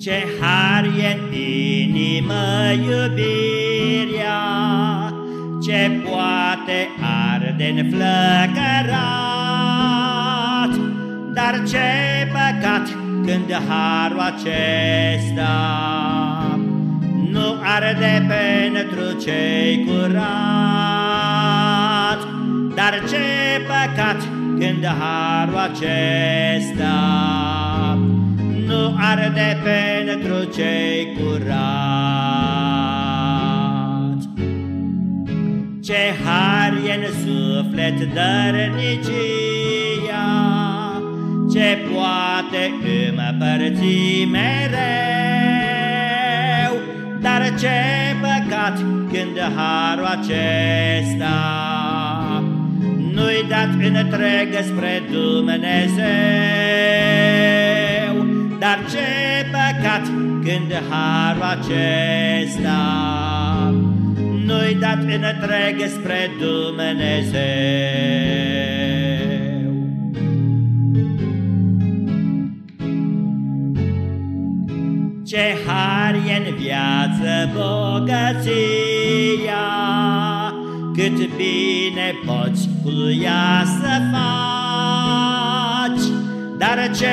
Ce har e în inimă iubirea, Ce poate arde în flăcărat, Dar ce păcat când harul acesta Nu arde pentru cei curat, Dar ce păcat când harul acesta nu arde pentru cei curați. Ce har e în suflet dărnicia, Ce poate împărți mereu, Dar ce păcat când harul acesta Nu-i dat întreg spre Dumnezeu, dar ce păcat când harul acesta Nu-i dat întreg spre Dumnezeu. Ce har e în viață bogăția Cât bine poți cu ea să faci. Dar ce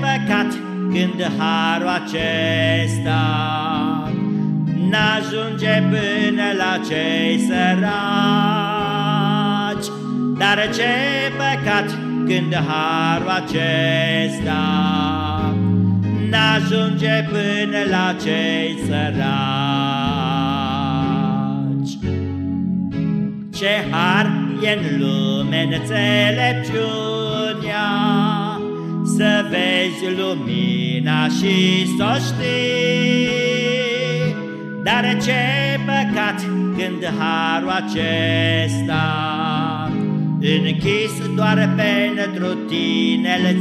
păcat când harul acesta N-ajunge până la cei săraci Dar ce păcat când harul acesta N-ajunge până la cei săraci. Ce har e în lume înțelepciunea să vezi lumina și să știi. Dar ce păcat când harul acesta Închis doar pentru tine îl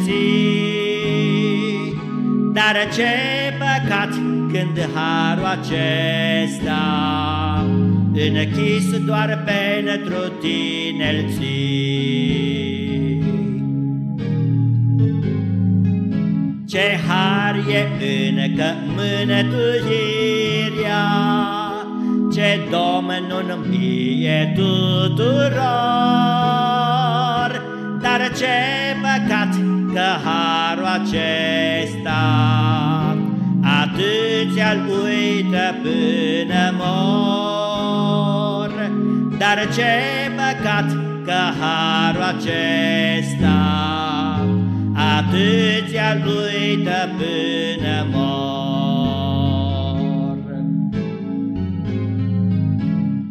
Dar ce păcat când harul acesta Închis doar pentru tine îl Ce har e încă mânătuirea, Ce Domnul mie tuturor, Dar ce păcat că harul acesta Atâția-l uită până mor, Dar ce păcat că harul acesta atâția lui dă până mor.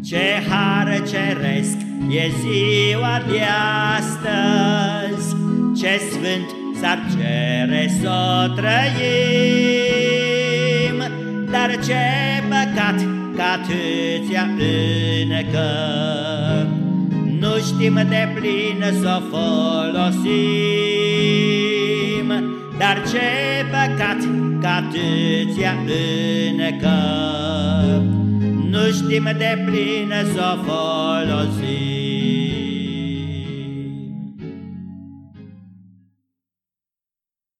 Ce har ceresc e ziua de astăzi, Ce sfânt s-ar cere să trăim, Dar ce păcat că atâția încă nu știm de plin să folosim, Dar ce păcat că atâția încă Nu știm de plin să folosim.